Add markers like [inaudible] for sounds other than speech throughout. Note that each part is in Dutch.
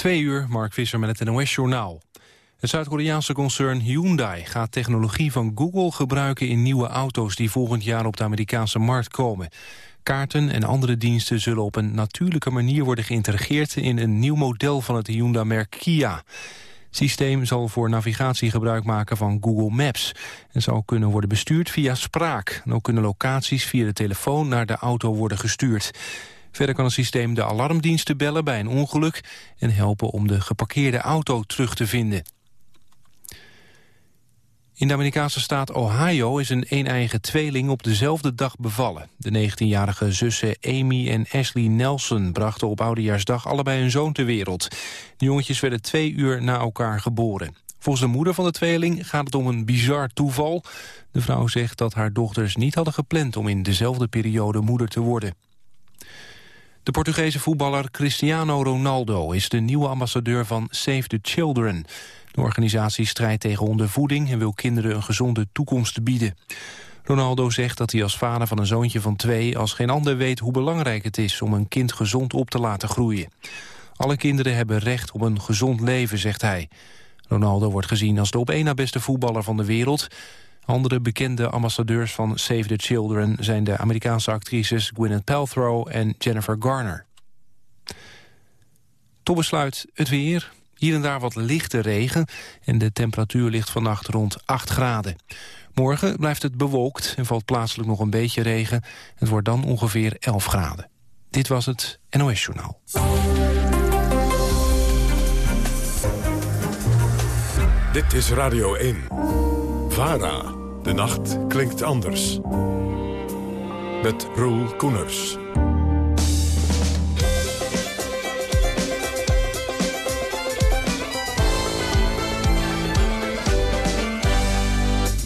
Twee uur, Mark Visser met het NOS-journaal. Het Zuid-Koreaanse concern Hyundai gaat technologie van Google gebruiken in nieuwe auto's die volgend jaar op de Amerikaanse markt komen. Kaarten en andere diensten zullen op een natuurlijke manier worden geïntegreerd in een nieuw model van het Hyundai-merk Kia. Het systeem zal voor navigatie gebruik maken van Google Maps en zal kunnen worden bestuurd via spraak. En ook kunnen locaties via de telefoon naar de auto worden gestuurd. Verder kan het systeem de alarmdiensten bellen bij een ongeluk... en helpen om de geparkeerde auto terug te vinden. In de Amerikaanse staat Ohio is een een-eigen tweeling op dezelfde dag bevallen. De 19-jarige zussen Amy en Ashley Nelson brachten op Oudejaarsdag allebei een zoon ter wereld. De jongetjes werden twee uur na elkaar geboren. Volgens de moeder van de tweeling gaat het om een bizar toeval. De vrouw zegt dat haar dochters niet hadden gepland om in dezelfde periode moeder te worden. De Portugese voetballer Cristiano Ronaldo is de nieuwe ambassadeur van Save the Children. De organisatie strijdt tegen ondervoeding en wil kinderen een gezonde toekomst bieden. Ronaldo zegt dat hij als vader van een zoontje van twee als geen ander weet hoe belangrijk het is om een kind gezond op te laten groeien. Alle kinderen hebben recht op een gezond leven, zegt hij. Ronaldo wordt gezien als de op één na beste voetballer van de wereld. Andere bekende ambassadeurs van Save the Children... zijn de Amerikaanse actrices Gwyneth Paltrow en Jennifer Garner. Tot besluit het weer. Hier en daar wat lichte regen en de temperatuur ligt vannacht rond 8 graden. Morgen blijft het bewolkt en valt plaatselijk nog een beetje regen. Het wordt dan ongeveer 11 graden. Dit was het NOS Journaal. Dit is Radio 1. VARA. De nacht klinkt anders. Met Roel Koeners.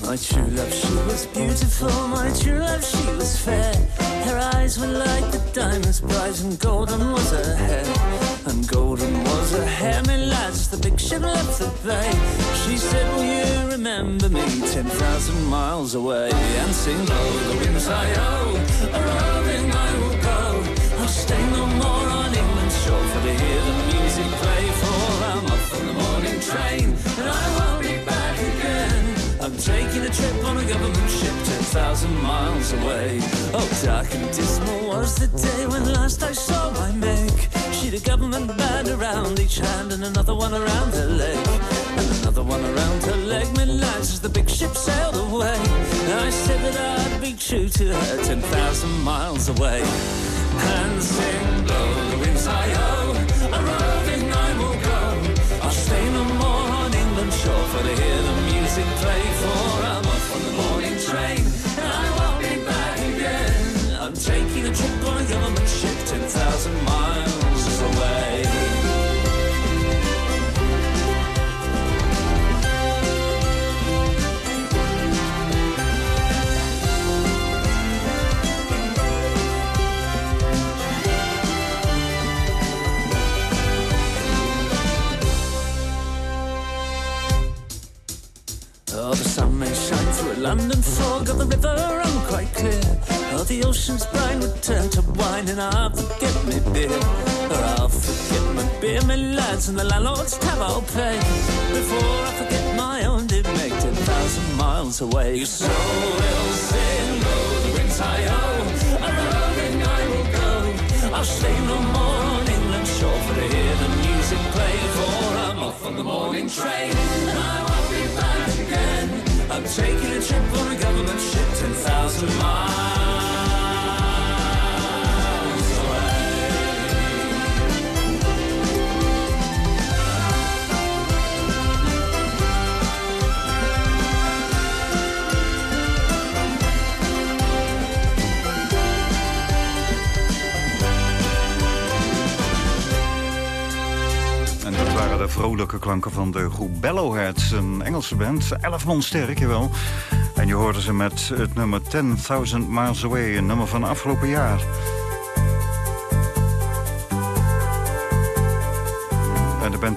My true love, she was beautiful. My true love, she was fair. Her eyes were like the diamonds bright, and golden was her hair. And golden was her hair. My lads, the big ship left the bay. She said, Will you remember me? Ten thousand miles away, and sing low the winds I owe. A roving I will go. I'll stay no more on England's shore for to hear the music play. For I'm off on the morning train, and I won't be back again. I'm taking a trip on a government ship 10,000 miles away. Oh, dark and dismal was the day when last I saw my Meg. She'd a government band around each hand and another one around her leg. And another one around her leg. Lads, as the big ship sailed away. I said that I'd be true to her 10,000 miles away. And sing, blow the winds I owe. A roving I will go. I'll stay no more on England's shore for to hear the music play. For I'm London fog, or the river run quite clear. Oh, the ocean's brine would turn to wine, and I'll forget me beer. Or I'll forget my beer, my lads, and the landlord's tab I'll pay. Before I forget my own Meg, 10,000 miles away. So we'll sing low, the winds I owe. A roving I will go. I'll stay no more on England's shore for to hear the music play. For I'm off on the morning train, and I I'm taking a trip on a government ship 10,000 miles de vrolijke klanken van de groep Bellowheads, een Engelse band. Elf man sterk, jawel. En je hoorde ze met het nummer 10.000 Miles Away, een nummer van afgelopen jaar.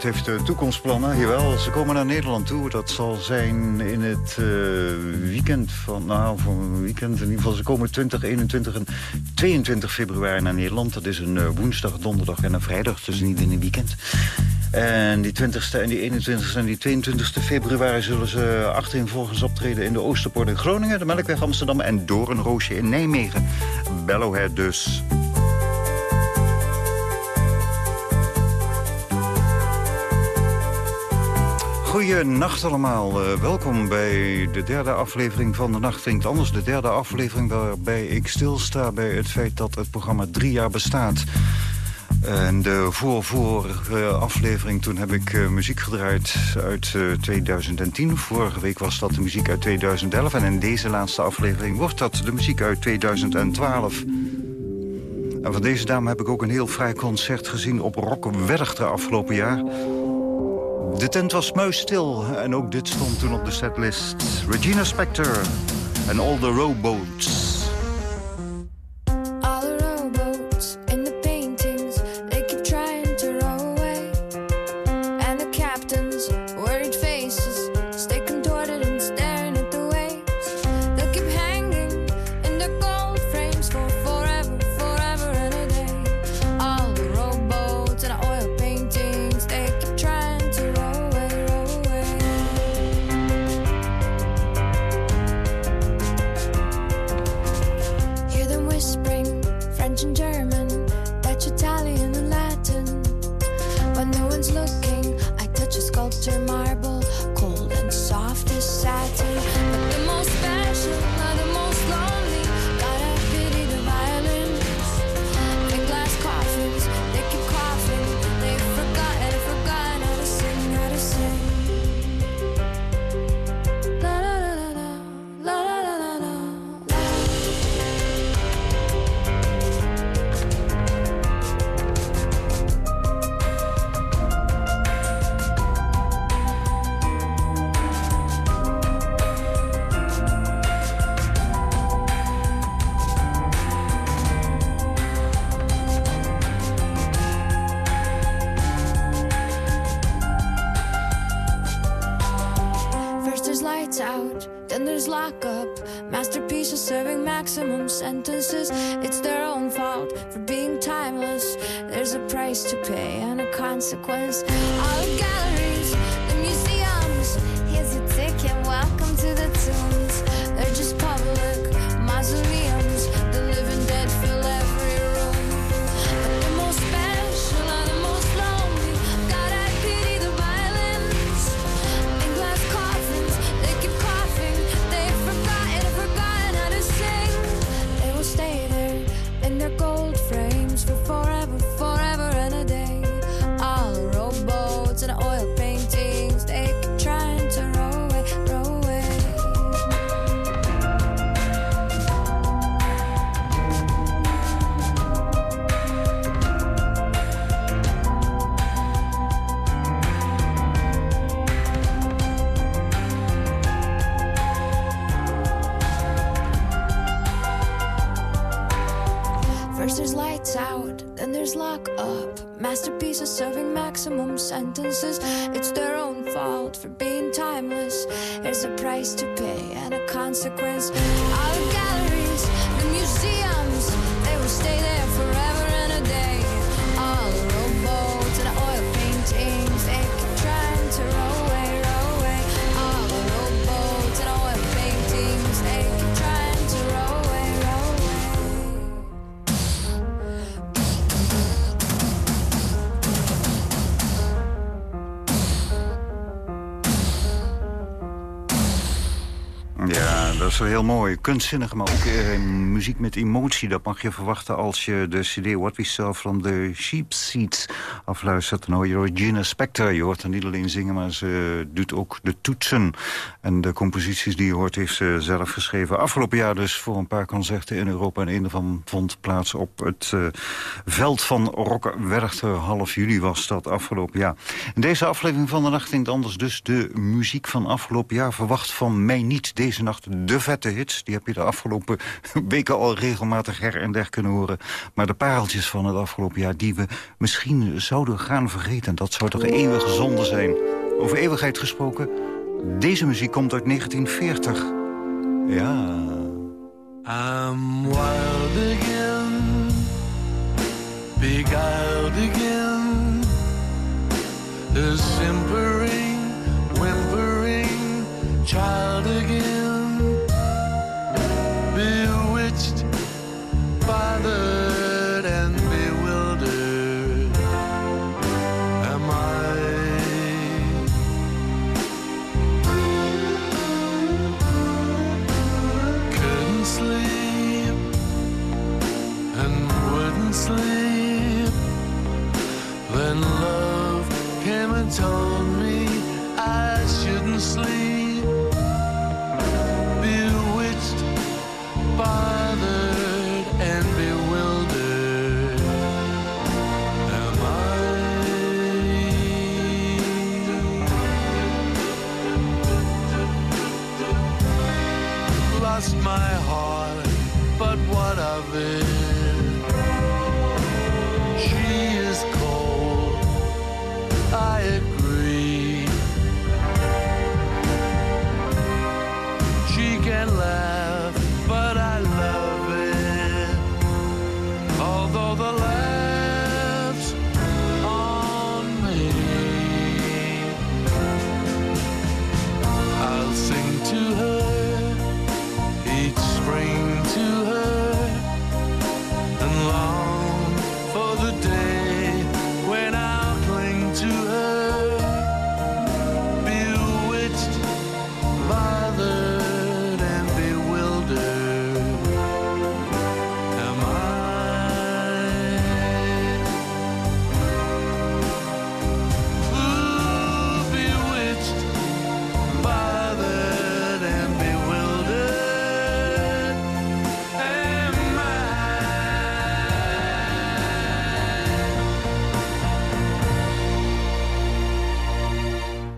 Heeft eh, toekomstplannen, jawel. Ze komen naar Nederland toe. Dat zal zijn in het eh, weekend van... Nou, een weekend in ieder geval. Ze komen 20, 21 en 22 februari naar Nederland. Dat is een eh, woensdag, donderdag en een vrijdag. Dus niet in een weekend. En die 20ste en die 21ste en die 22ste februari... zullen ze achtereenvolgens optreden in de Oosterpoort in Groningen... de Melkweg Amsterdam en Doornroosje in Nijmegen. Bellowhead dus. Goedenacht allemaal. Uh, welkom bij de derde aflevering van De Nacht Klinkt Anders. De derde aflevering waarbij ik stilsta bij het feit dat het programma drie jaar bestaat. En de voor-vorige aflevering, toen heb ik uh, muziek gedraaid uit uh, eh, 2010. Vorige week was dat de muziek uit 2011. En in deze laatste aflevering wordt dat de muziek uit 2012. En van deze dame heb ik ook een heel vrij concert gezien op Rock Werchter afgelopen jaar. De tent was muisstil en ook dit stond toen op de setlist. Regina Spector en All the Rowboats. consequence. Our galleries, the museum. Is heel mooi. Kunstzinnig, maar ook eh, muziek met emotie. Dat mag je verwachten als je de cd What We Saw from the Sheep Seats afluistert. Dan hoor je Regina Spector. Je hoort haar niet alleen zingen, maar ze doet ook de toetsen. En de composities die je hoort heeft ze zelf geschreven. Afgelopen jaar dus voor een paar concerten in Europa. En een daarvan vond plaats op het uh, veld van Rock Werchter. Half juli was dat afgelopen jaar. In deze aflevering van de Nacht klinkt anders dus de muziek van afgelopen jaar. Verwacht van mij niet deze nacht de vette hits. Die heb je de afgelopen [laughs] weken al regelmatig her en der kunnen horen. Maar de pareltjes van het afgelopen jaar die we misschien zouden gaan vergeten. Dat zou toch eeuwige zonde zijn. Over eeuwigheid gesproken. Deze muziek komt uit 1940. Ja. I'm wild again. Big out again.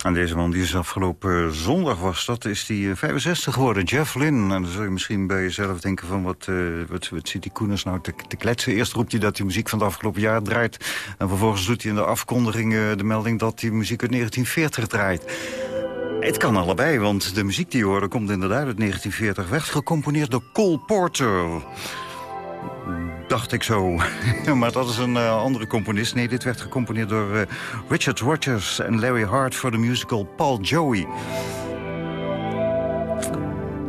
En deze man die is afgelopen zondag was, dat is die 65 eh, geworden, Jeff Lynn. En dan zul je misschien bij jezelf denken van wat, uh, wat, wat zit die Koeners nou te, te, kletsen. Eerst roept hij dat hij muziek van het afgelopen jaar draait. En vervolgens doet hij in de afkondiging de melding dat hij muziek uit 1940 draait. Het kan allebei, want de muziek die je hoorde komt inderdaad uit 1940. Werd gecomponeerd door Cole Porter dacht ik zo. [laughs] maar dat is een uh, andere componist. Nee, dit werd gecomponeerd door uh, Richard Rogers en Larry Hart... voor de musical Paul Joey.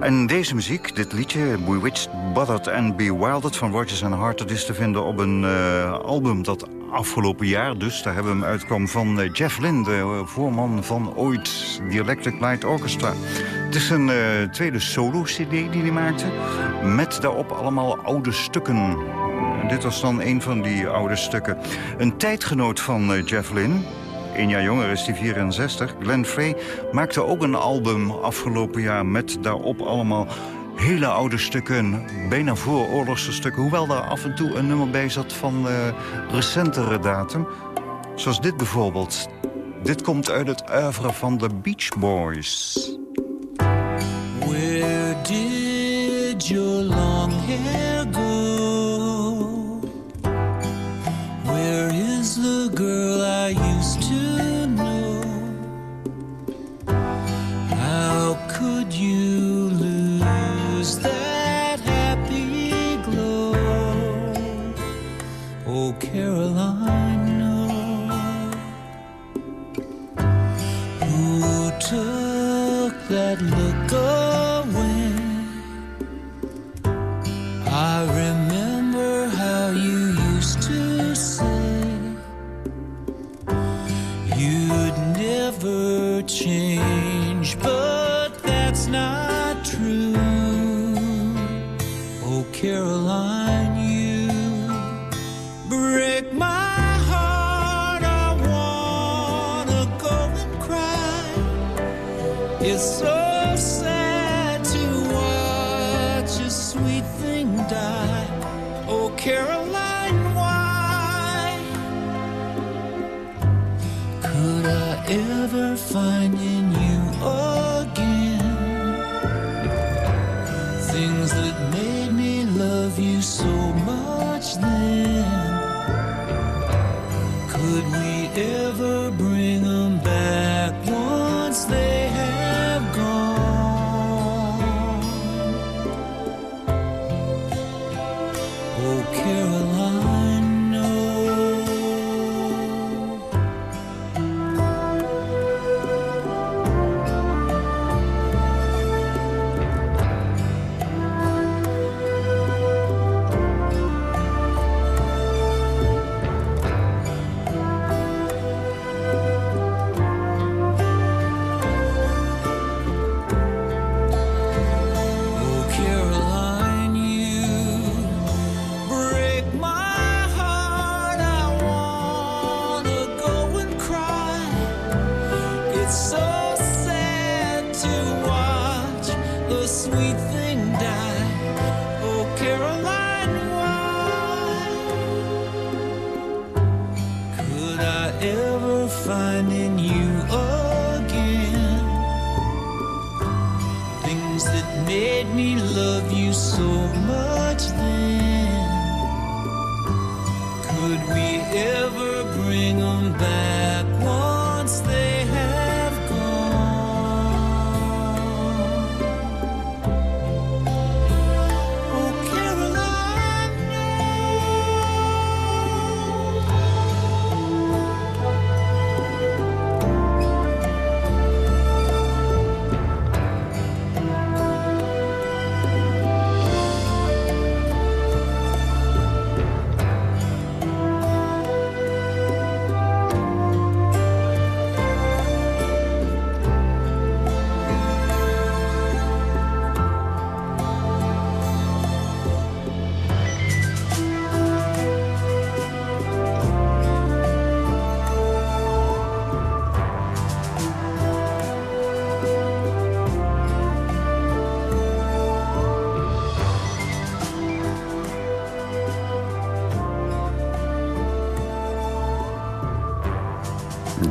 En deze muziek, dit liedje, Bewitched, Bothered and Bewildered... van Rogers en Hart, dat is te vinden op een uh, album dat afgelopen jaar dus... daar hebben we hem uitkwam van Jeff Lynne, de voorman van ooit The Electric Light Orchestra. Het is een tweede solo-cd die hij maakte... met daarop allemaal oude stukken dit was dan een van die oude stukken. Een tijdgenoot van uh, Jeff Lynne, een jaar jonger is hij 64, Glenn Frey... maakte ook een album afgelopen jaar met daarop allemaal hele oude stukken, bijna vooroorlogse stukken. Hoewel daar af en toe een nummer bij zat van uh, recentere datum. Zoals dit bijvoorbeeld. Dit komt uit het oeuvre van de Beach Boys. Where did your long hair go? The girl I used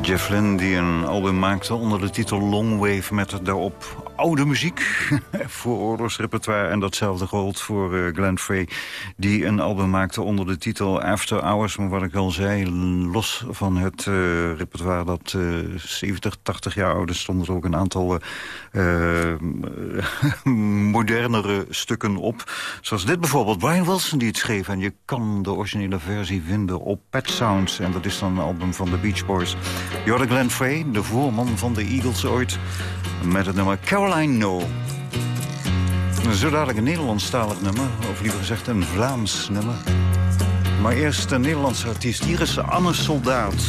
Jeff Lynne die een album maakte onder de titel Long Wave... met daarop oude muziek [laughs] voor oorlogsrepertoire. En datzelfde gold voor uh, Glenn Frey... die een album maakte onder de titel After Hours. Maar wat ik al zei, los van het uh, repertoire dat uh, 70, 80 jaar oud is... stonden er ook een aantal [laughs] modernere stukken op. Zoals dit bijvoorbeeld, Brian Wilson die het schreef. En je kan de originele versie vinden op Pet Sounds. En dat is dan een album van de Beach Boys. Jordan Glenn Frey, de voorman van de Eagles ooit... met het nummer Caroline No. Zo dadelijk een Nederlandstalig nummer, of liever gezegd een Vlaams nummer. Maar eerst een Nederlandse artiest. Hier is Anne Soldaat.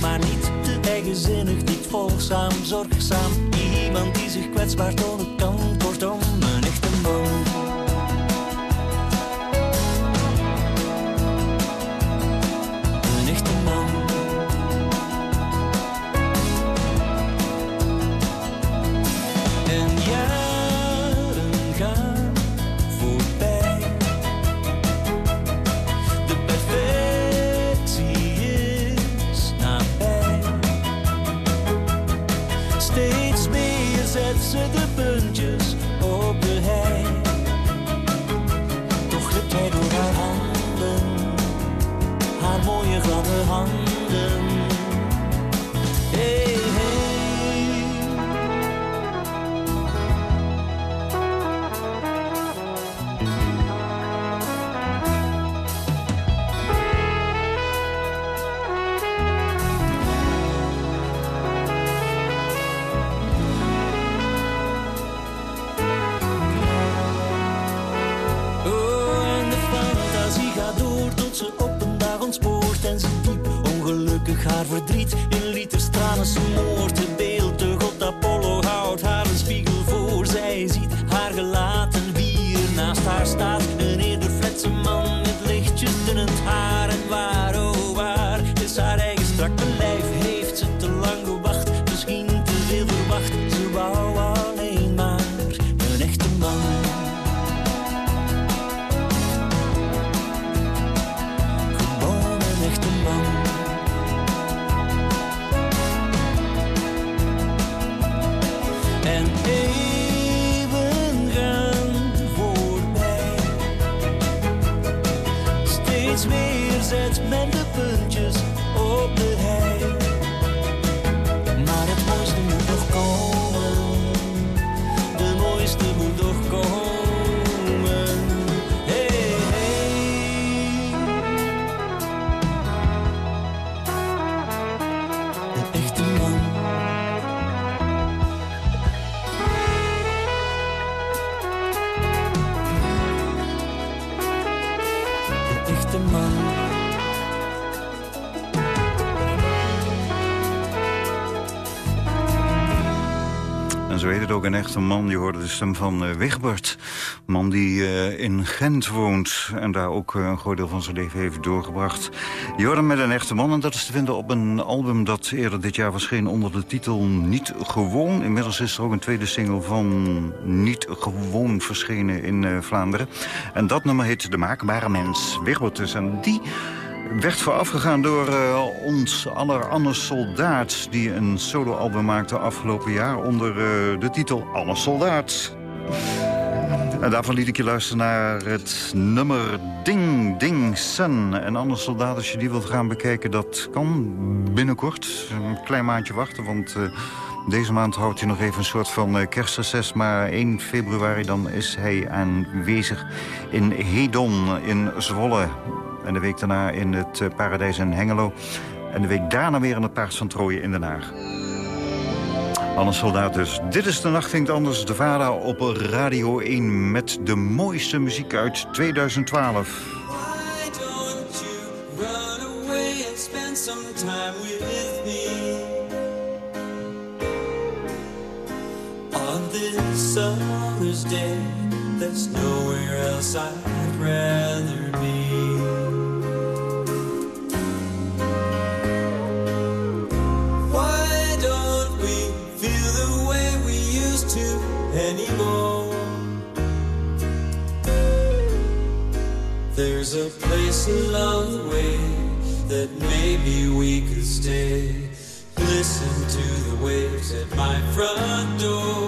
Maar niet te eigenzinnig. Niet volgzaam, zorgzaam, iemand die zich kwetsbaar tonen weer man. Je hoorde de stem van eh, Wigbert. Man die eh, in Gent woont en daar ook eh, een groot deel van zijn leven heeft doorgebracht. Hem met een echte man en dat is te vinden op een album dat eerder dit jaar verscheen onder de titel Niet Gewoon. Inmiddels is er ook een tweede single van Niet Gewoon verschenen in Vlaanderen. En dat nummer heet De Maakbare Mens. Wigbert dus. En die werd voorafgegaan door eh, ons aller Anne Soldaat... die een soloalbum maakte afgelopen jaar onder eh, de titel Anne Soldaat. En daarvan liet ik je luisteren naar het nummer Ding Ding Sun. En Anne Soldaat, als je die wilt gaan bekijken, dat kan binnenkort. Een klein maandje wachten, want... eh, deze maand houdt hij nog even een soort van kerstreces. Maar 1 februari dan is hij aanwezig in Hedon in Zwolle. En de week daarna in het eh, Paradijs in Hengelo. En de week daarna weer in het Paars van Trooien in Den Haag. Anne Soldaat dus. Dit is De Nacht Anders, de VARA op Radio 1... met de mooiste muziek uit 2012. Why don't you run away and spend some time with me? On this summer's day, there's nowhere else I'd rather be. There's a place along the way that maybe we could stay. Listen to the waves at my front door.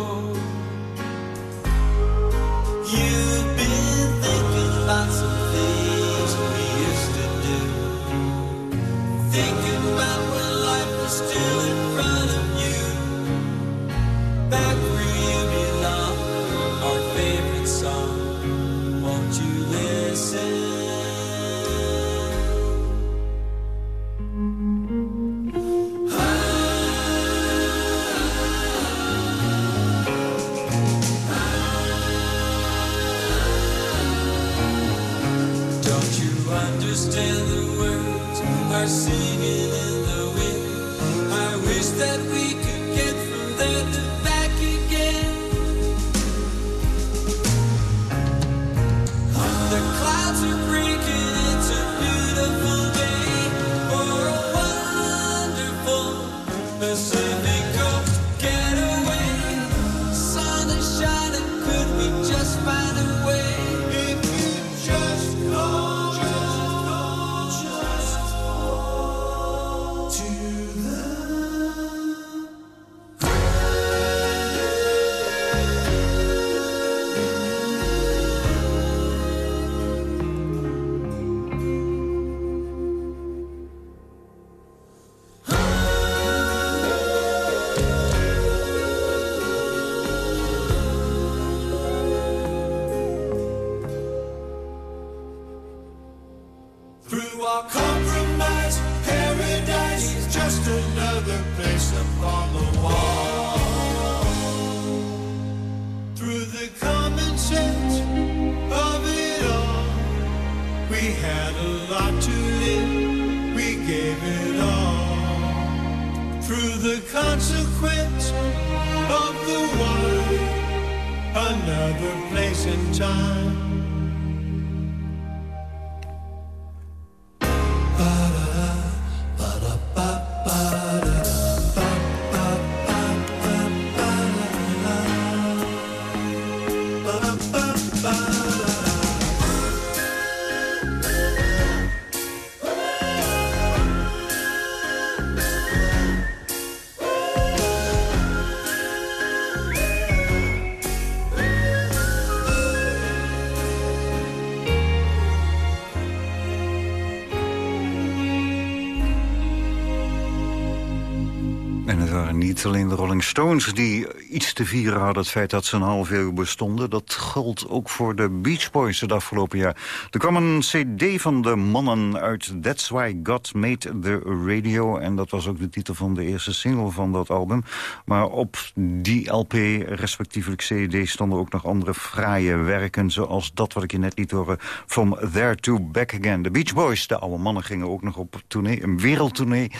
Niet alleen de Rolling Stones die iets te vieren hadden... het feit dat ze een half eeuw bestonden. Dat geldt ook voor de Beach Boys het afgelopen jaar. Er kwam een cd van de mannen uit That's Why God Made the Radio. En dat was ook de titel van de eerste single van dat album. Maar op die LP, respectievelijk cd... stonden ook nog andere fraaie werken... zoals dat wat ik je net liet horen, From There to Back Again. De Beach Boys, de oude mannen, gingen ook nog op tournee, een wereldtournee...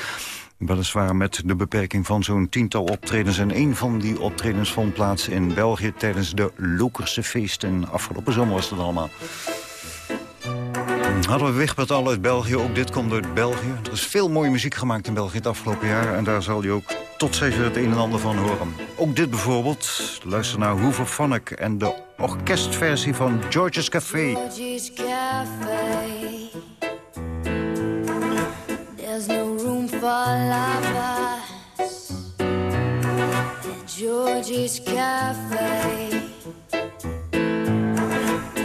Weliswaar met de beperking van zo'n tiental optredens. En een van die optredens vond plaats in België... tijdens de Lokerse feesten. Afgelopen zomer was dat allemaal. Hadden we Wigbert uit België. Ook dit komt uit België. Er is veel mooie muziek gemaakt in België het afgelopen jaar. En daar zal je ook tot zes uur het een en ander van horen. Ook dit bijvoorbeeld. Luister naar Hoover Phonic en de orkestversie van George's Café. Georgie's Cafe. There's no room Georgie's Cafe.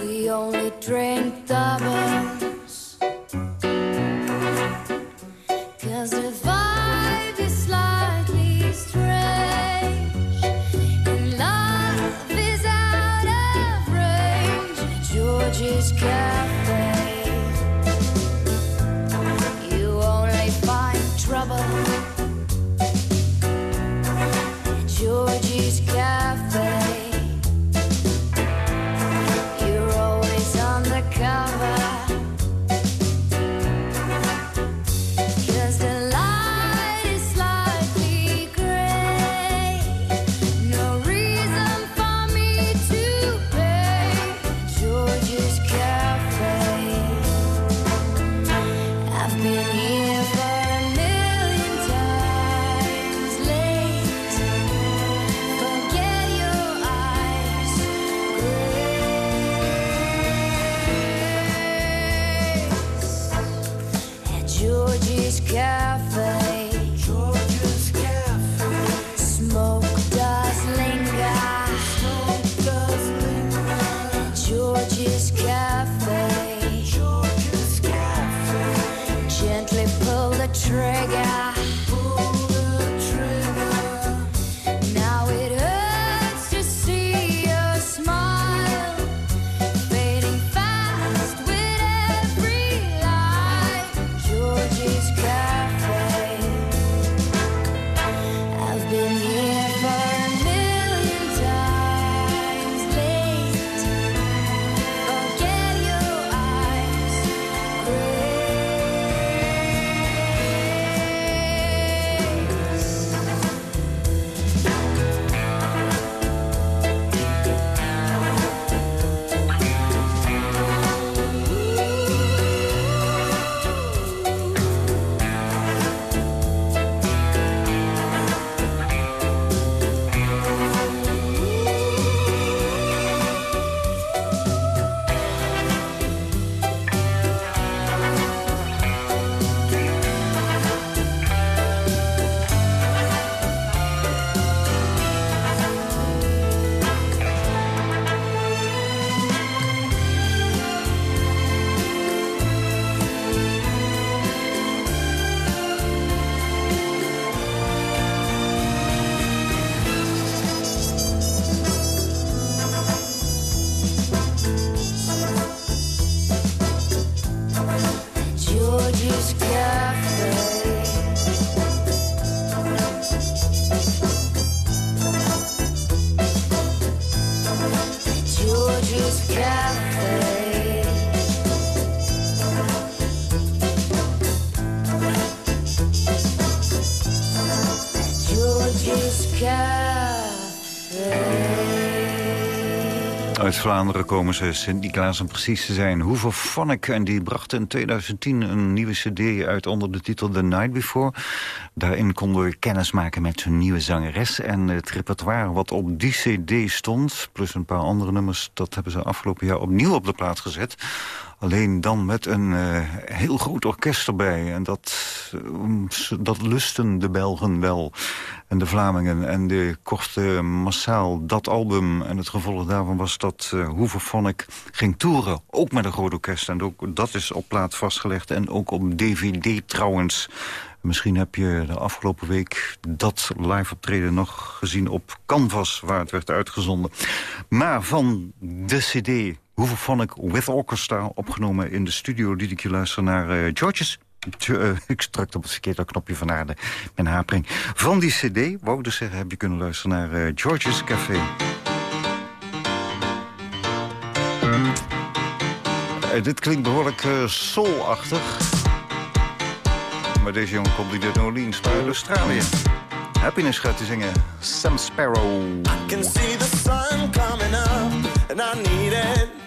We only drink doubles. Uit Vlaanderen komen ze, Sint-Niklaas om precies te zijn. Hoover Phonic, en die bracht in 2010 een nieuwe cd uit onder de titel The Night Before. Daarin konden we kennis maken met hun nieuwe zangeres. En het repertoire wat op die cd stond, plus een paar andere nummers... dat hebben ze afgelopen jaar opnieuw op de plaat gezet. Alleen dan met een eh, heel groot orkest erbij. En dat, eh, dat lusten de Belgen wel. En de Vlamingen. En de kochten massaal dat album. En het gevolg daarvan was dat uh, Hooverphonic ging toeren. Ook met een groot orkest. En ook dat is op plaat vastgelegd. En ook op DVD trouwens. Misschien heb je de afgelopen week dat live optreden nog gezien op Canvas, waar het werd uitgezonden. Maar van de cd Hooverphonic with Orchestra, opgenomen in de studio, liet ik je luisteren naar uh, George's. Uh, [laughs] ik drukte op het verkeerde knopje van aarde, mijn hapering. Van die cd, wou ik dus zeggen, heb je kunnen luisteren naar uh, George's Café. Dit klinkt behoorlijk soulachtig. Maar deze jongen komt uit New Orleans, uit Australië. Happiness gaat te zingen. Sam Sparrow. I can see the sun coming up and I need it.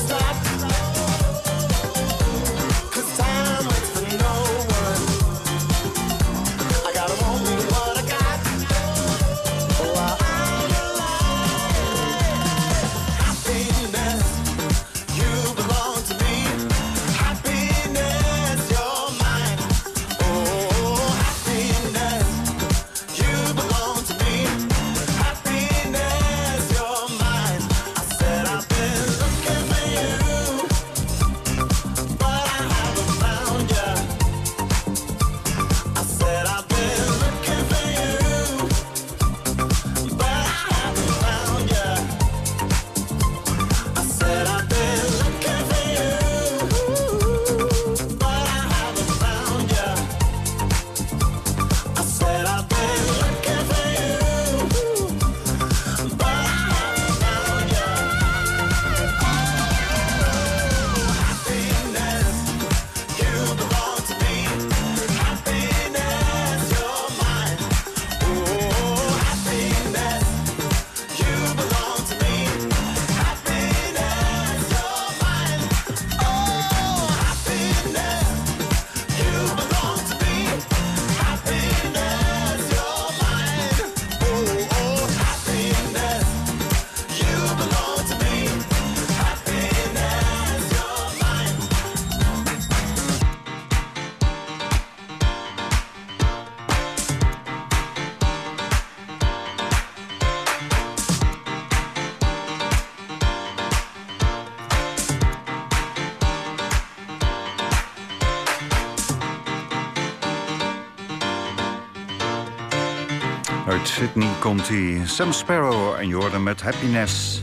Sydney hij. Sam Sparrow en hem met Happiness.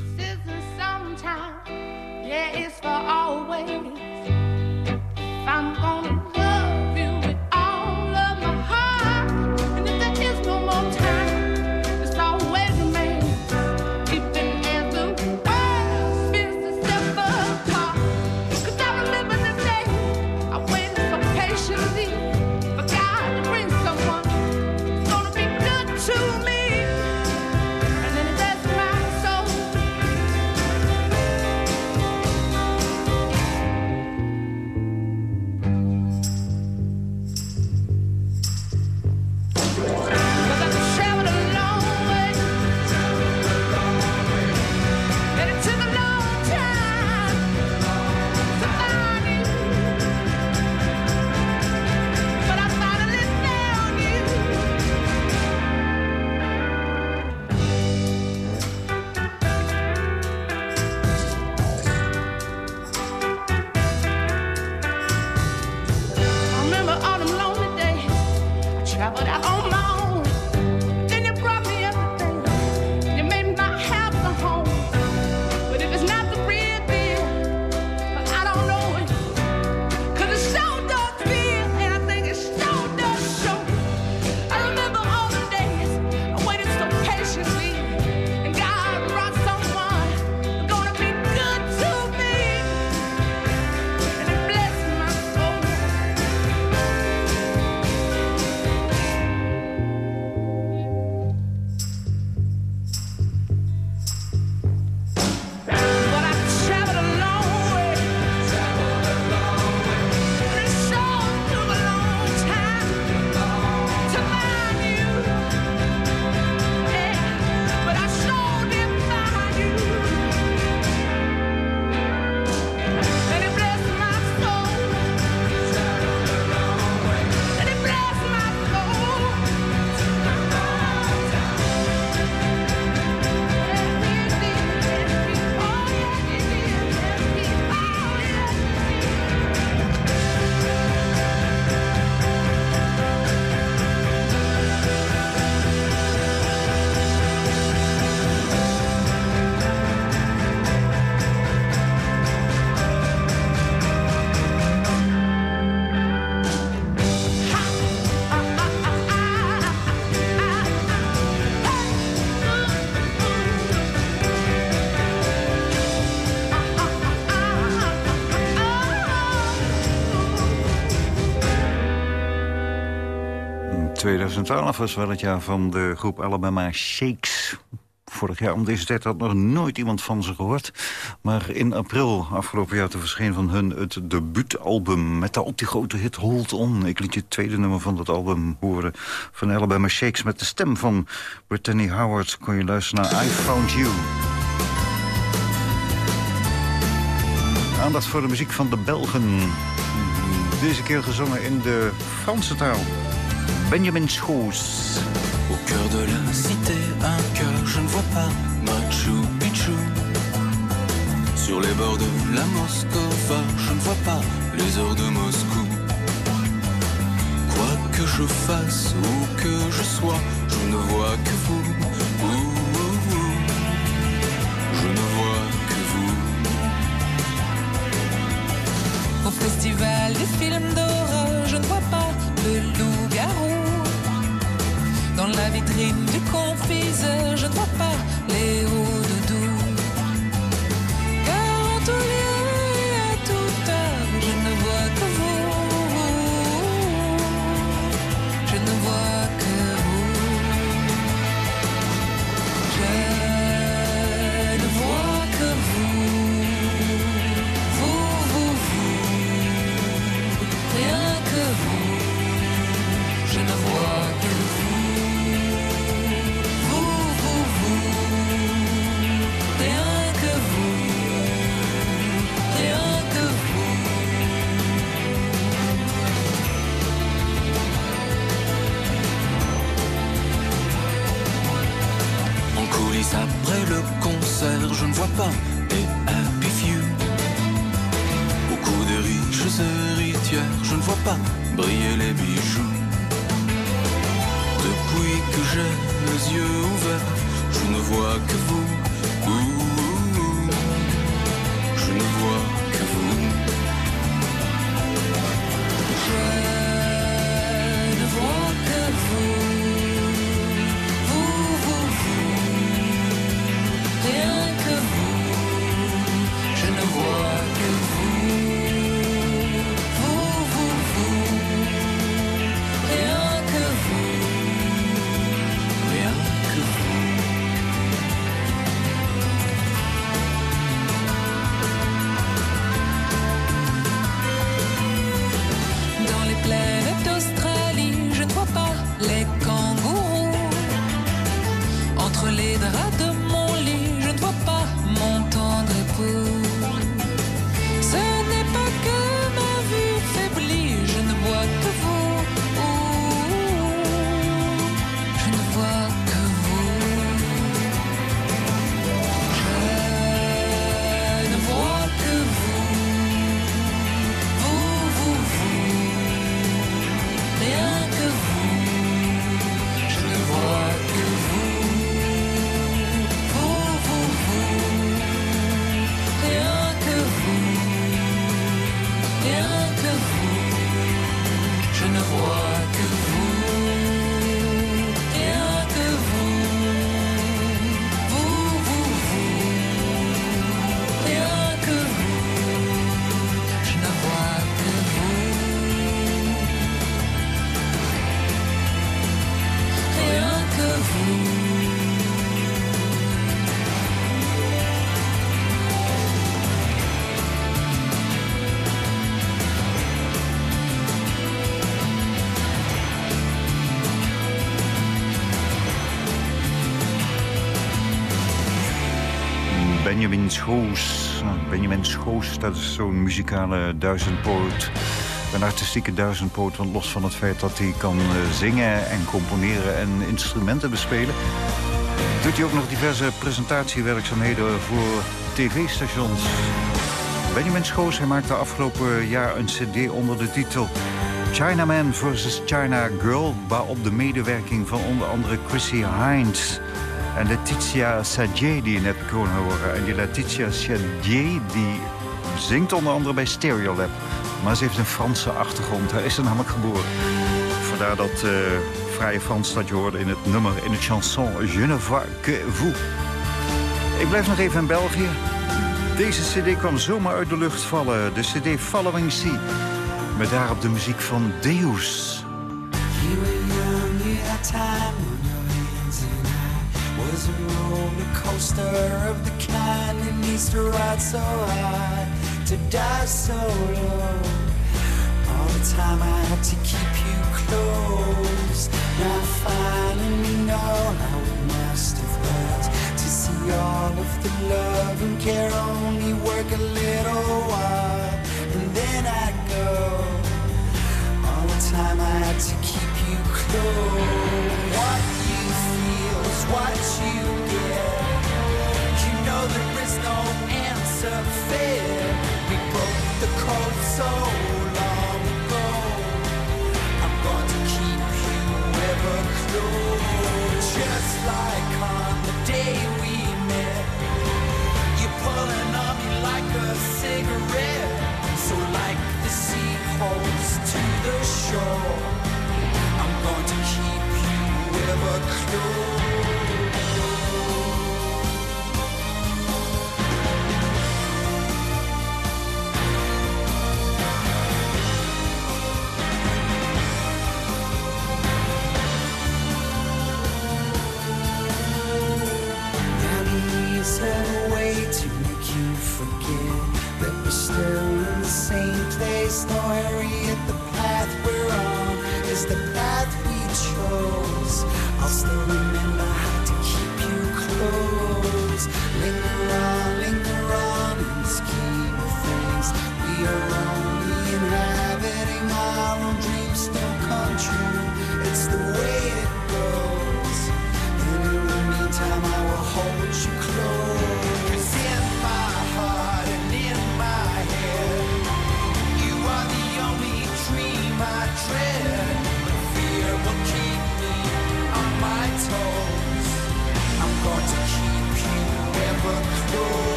2012 was wel het jaar van de groep Alabama Shakes. Vorig jaar om deze tijd had nog nooit iemand van ze gehoord. Maar in april afgelopen jaar te verscheen van hun het debuutalbum... met daarop die grote hit Hold On. Ik liet je het tweede nummer van dat album horen van Alabama Shakes... met de stem van Brittany Howard kon je luisteren naar I Found You. Aandacht voor de muziek van de Belgen. Deze keer gezongen in de Franse taal. Benjamin Schoos. Au cœur de la cité, un cœur, je ne vois pas Machu Picchu. Sur les bords de la Moscova, je ne vois pas les heures de Moscou. Quoi que je fasse, où que je sois, je ne vois que vous. Ouh, ouh, ouh. Je ne vois que vous. Au festival des films d'horreur, je ne vois pas La vitrine du confiseur, je ne vois pas les hauts. Pas les happy few. Au cou des riches héritières, je ne vois pas briller les bijoux. Depuis que j'ai les yeux ouverts, je ne vois que vous. Benjamin Schoos. Benjamin Schoos, dat is zo'n muzikale duizendpoot. Een artistieke duizendpoot, want los van het feit dat hij kan eh, zingen en componeren en instrumenten bespelen... doet hij ook nog diverse presentatiewerkzaamheden voor tv-stations. Benjamin Schoos, hij maakte afgelopen jaar een cd onder de titel... Chinaman vs. China Girl, waarop de medewerking van onder andere Chrissy Hines... En Letitia Sadje, die je net kon horen. En die Letitia Sadje, die zingt onder andere bij Stereolab. Maar ze heeft een Franse achtergrond. Hij is er namelijk geboren. Vandaar dat eh vrije Frans dat je hoorde in het nummer, in de chanson Je ne vois que vous. Ik blijf nog even in België. Deze cd kwam zomaar uit de lucht vallen. De cd Following Sea. Met daarop de muziek van Deus. Coaster of the kind that needs to ride so high to die so low. All the time I had to keep you close. Now I finally know how it must have hurt to see all of the love and care only work a little while, and then I go. All the time I had to keep you close. What you feel is what you get. There is no answer. We broke the code so long ago. I'm going to keep you ever close, just like on the day we met. You're on me like a cigarette, so like the sea holds to the shore. I'm going to keep you ever close.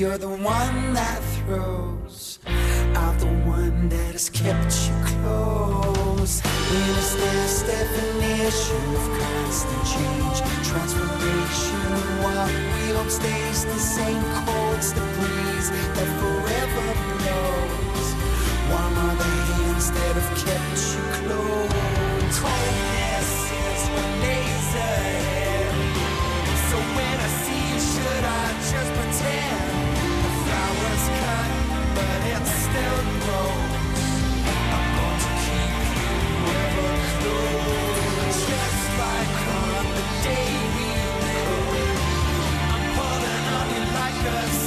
You're the one that throws out the one that has kept you close. And is this definition of constant change? Transformation what we hope stays the same. Cold's the breeze that forever blows. Warm are the hands that have kept you close. You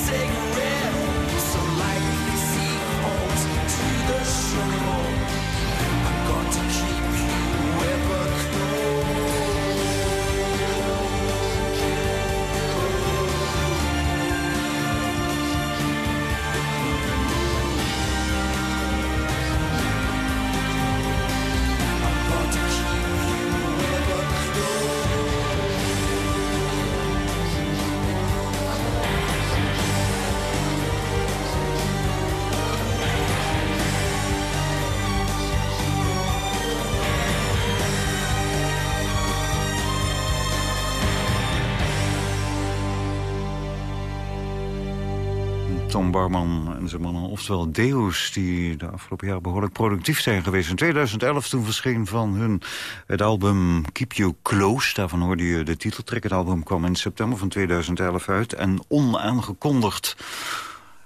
Barman en zijn mannen, oftewel Deus... die de afgelopen jaren behoorlijk productief zijn geweest. In 2011 toen verscheen van hun het album Keep You Close. Daarvan hoorde je de titeltrack. Het album kwam in september van 2011 uit. En onaangekondigd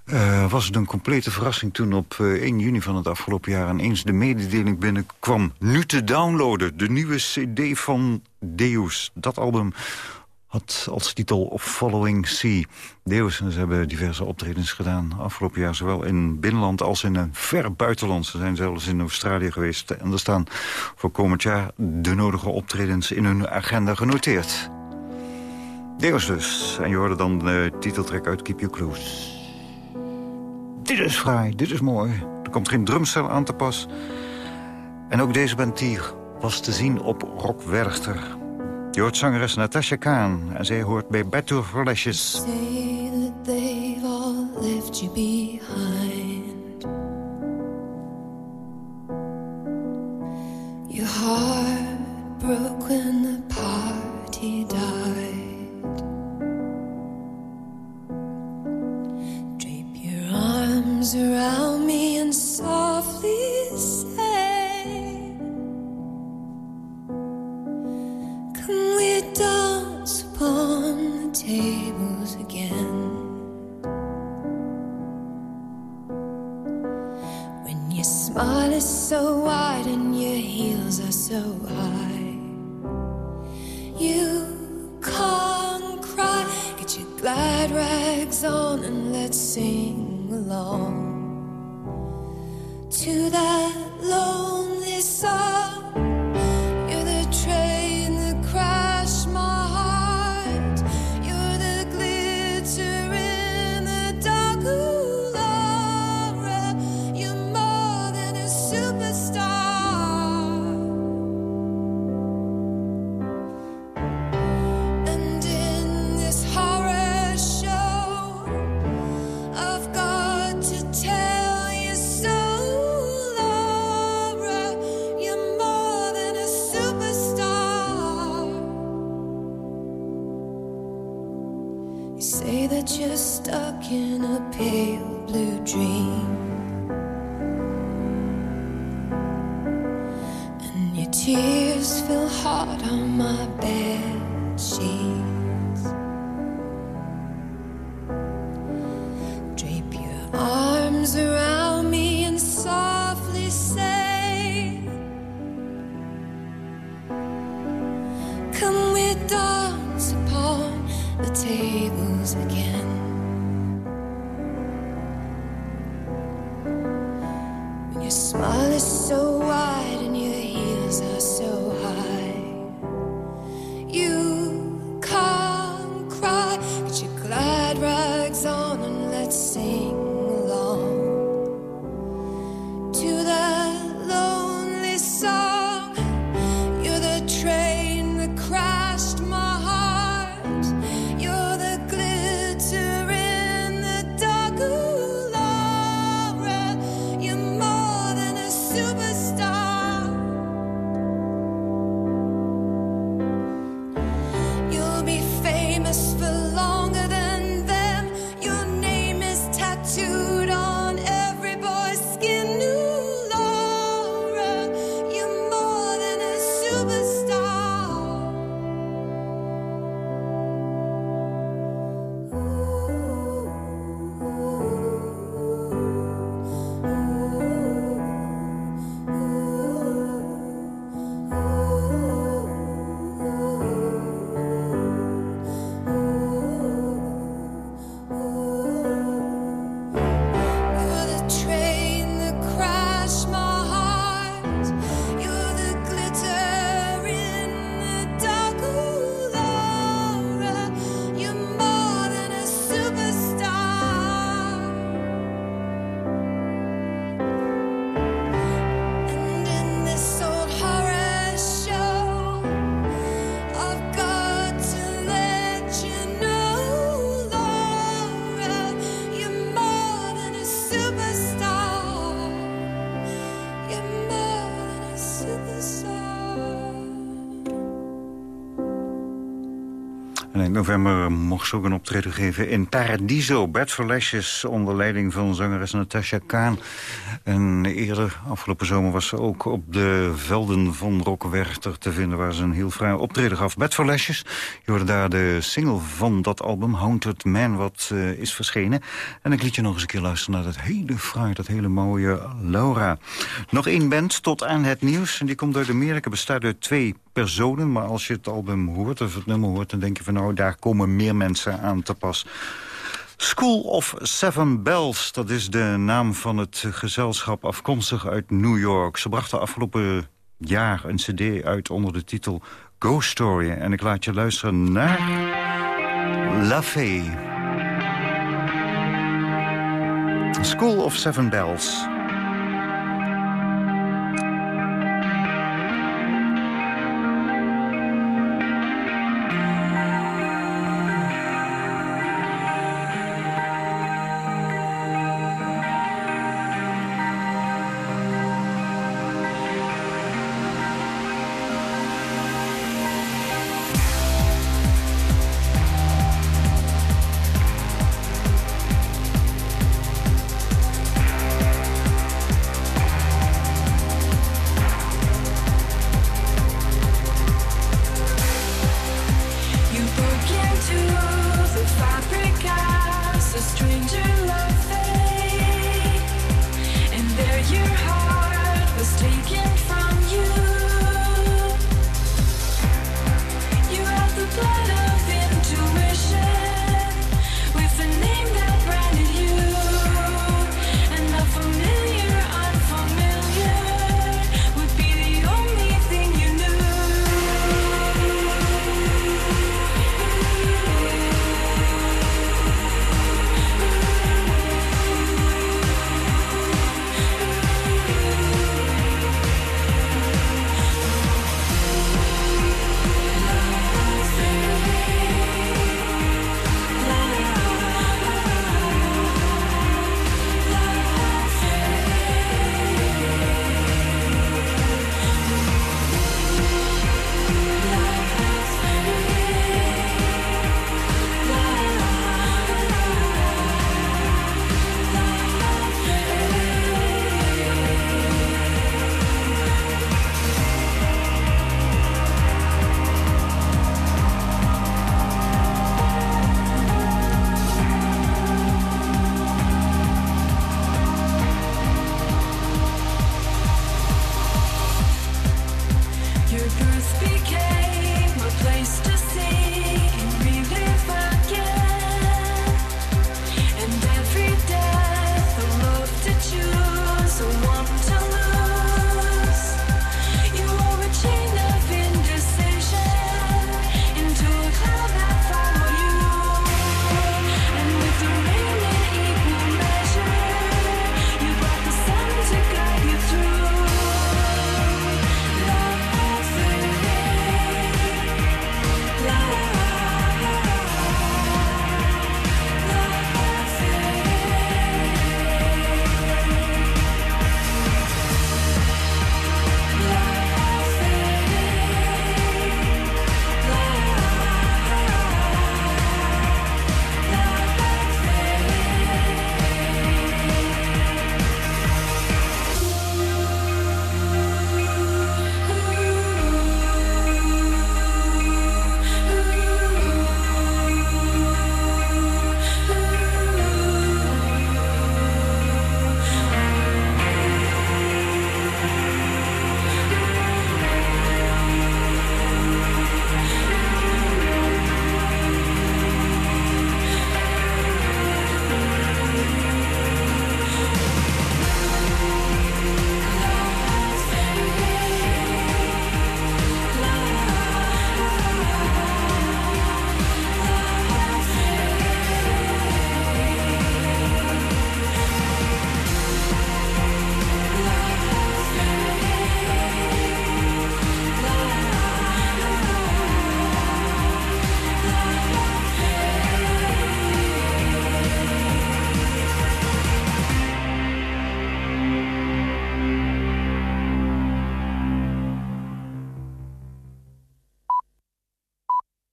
eh, was het een complete verrassing toen op eh, 1 juni van het afgelopen jaar... ineens de mededeling binnenkwam nu te downloaden. De nieuwe cd van Deus. Dat album had als titel Following Sea. Deus, ze hebben diverse optredens gedaan afgelopen jaar... zowel in binnenland als in een ver buitenland. Ze zijn zelfs in Australië geweest. En er staan voor komend jaar de nodige optredens in hun agenda genoteerd. Deus dus. En je hoorde dan de titeltrack uit Keep You Close. Dit is fraai, dit is mooi. Er komt geen drumstel aan te pas. En ook deze band hier was te zien op Rock Werchter. Je hoort zangeres Natasha Kaan. En zij hoort bij left you behind. Your heart broke when the party died. Drape your arms around me and softly so wide and your heels are so high, you can't cry. Get your glad rags on and let's sing along to that lonely song. You say that you're stuck in a pale blue dream. And your tears feel hard on my bed sheets. November mocht ze ook een optreden geven in Paradiso. Bed for Lashes onder leiding van zangeres Natasha Kaan. En eerder, afgelopen zomer, was ze ook op de velden van Rockwerchter te vinden... waar ze een heel fraai optreden gaf. Bed for Lashes, je hoorde daar de single van dat album... Haunted Man, wat eh, is verschenen. En ik liet je nog eens een keer luisteren naar dat hele fraai... dat hele mooie Laura. Nog één band tot aan het nieuws. En die komt uit Amerika, bestaat uit twee personen. Maar als je het album hoort of het nummer hoort... dan denk je van nou, daar komen meer mensen aan te pas. School of Seven Bells, dat is de naam van het gezelschap afkomstig uit New York. Ze brachten afgelopen jaar een cd uit onder de titel Ghost Story. En ik laat je luisteren naar La Fée. School of Seven Bells.